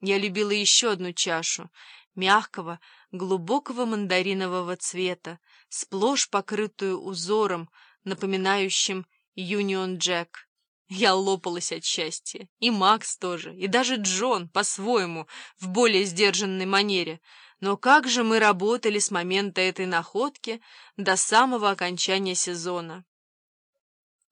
Я любила еще одну чашу, мягкого, глубокого мандаринового цвета, сплошь покрытую узором, напоминающим Юнион Джек. Я лопалась от счастья. И Макс тоже, и даже Джон, по-своему, в более сдержанной манере. Но как же мы работали с момента этой находки до самого окончания сезона.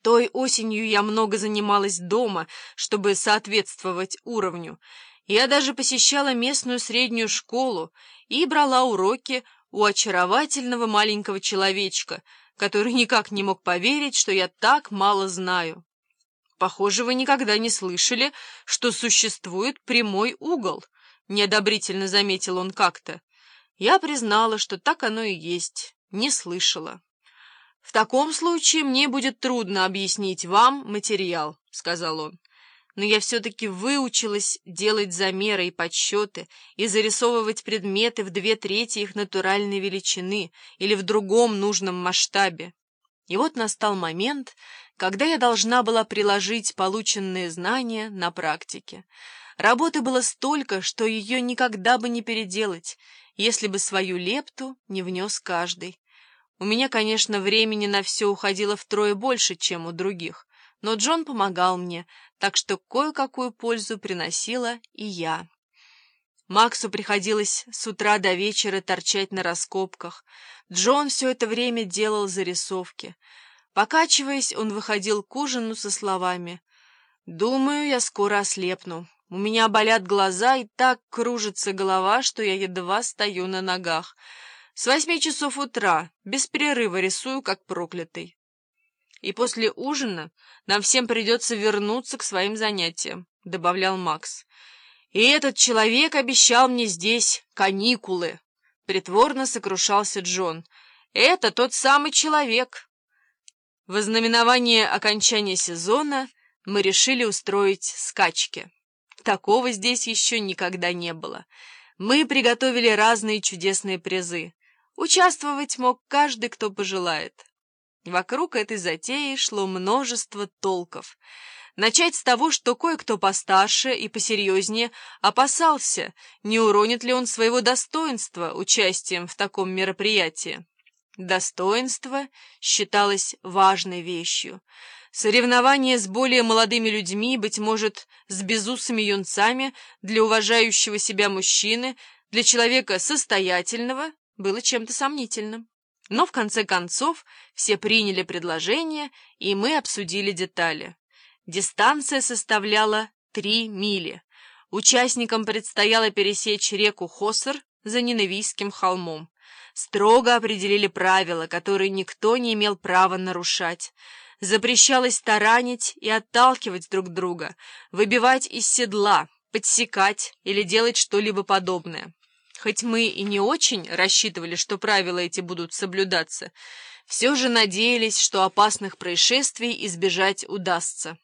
Той осенью я много занималась дома, чтобы соответствовать уровню. Я даже посещала местную среднюю школу и брала уроки у очаровательного маленького человечка, который никак не мог поверить, что я так мало знаю. Похоже, вы никогда не слышали, что существует прямой угол, — неодобрительно заметил он как-то. Я признала, что так оно и есть, не слышала. «В таком случае мне будет трудно объяснить вам материал», — сказал он. «Но я все-таки выучилась делать замеры и подсчеты и зарисовывать предметы в две трети их натуральной величины или в другом нужном масштабе. И вот настал момент, когда я должна была приложить полученные знания на практике. Работы было столько, что ее никогда бы не переделать, если бы свою лепту не внес каждый. У меня, конечно, времени на все уходило втрое больше, чем у других, но Джон помогал мне, так что кое-какую пользу приносила и я. Максу приходилось с утра до вечера торчать на раскопках. Джон все это время делал зарисовки. Покачиваясь, он выходил к ужину со словами «Думаю, я скоро ослепну. У меня болят глаза и так кружится голова, что я едва стою на ногах». С восьми часов утра, без перерыва рисую, как проклятый. И после ужина нам всем придется вернуться к своим занятиям, — добавлял Макс. И этот человек обещал мне здесь каникулы, — притворно сокрушался Джон. Это тот самый человек. В ознаменование окончания сезона мы решили устроить скачки. Такого здесь еще никогда не было. Мы приготовили разные чудесные призы. Участвовать мог каждый, кто пожелает. Вокруг этой затеи шло множество толков. Начать с того, что кое-кто постарше и посерьезнее опасался, не уронит ли он своего достоинства участием в таком мероприятии. Достоинство считалось важной вещью. Соревнование с более молодыми людьми, быть может, с безусыми юнцами, для уважающего себя мужчины, для человека состоятельного, было чем-то сомнительным. Но в конце концов все приняли предложение, и мы обсудили детали. Дистанция составляла три мили. Участникам предстояло пересечь реку Хосер за Ненавийским холмом. Строго определили правила, которые никто не имел права нарушать. Запрещалось таранить и отталкивать друг друга, выбивать из седла, подсекать или делать что-либо подобное. Хоть мы и не очень рассчитывали, что правила эти будут соблюдаться, все же надеялись, что опасных происшествий избежать удастся.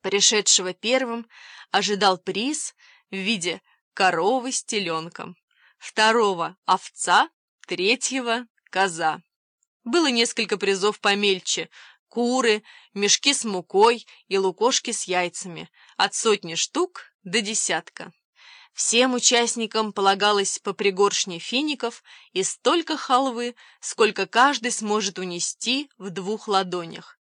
Пришедшего первым ожидал приз в виде коровы с теленком, второго — овца, третьего — коза. Было несколько призов помельче — куры, мешки с мукой и лукошки с яйцами, от сотни штук до десятка. Всем участникам полагалось по пригоршне фиников и столько халвы, сколько каждый сможет унести в двух ладонях.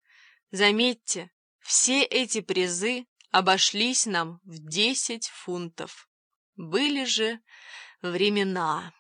Заметьте, все эти призы обошлись нам в десять фунтов. Были же времена.